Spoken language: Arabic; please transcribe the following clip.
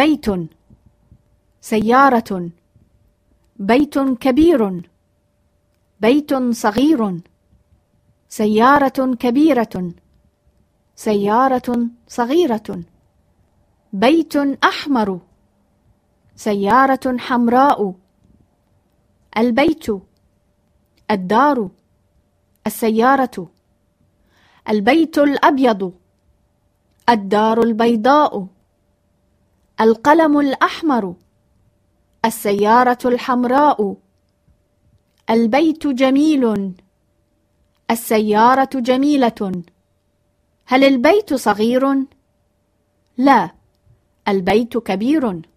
بيت سيارة بيت كبير بيت صغير سيارة كبيرة سيارة صغيرة بيت أحمر سيارة حمراء البيت الدار السيارة البيت الأبيض الدار البيضاء. القلم الأحمر السيارة الحمراء البيت جميل السيارة جميلة هل البيت صغير؟ لا البيت كبير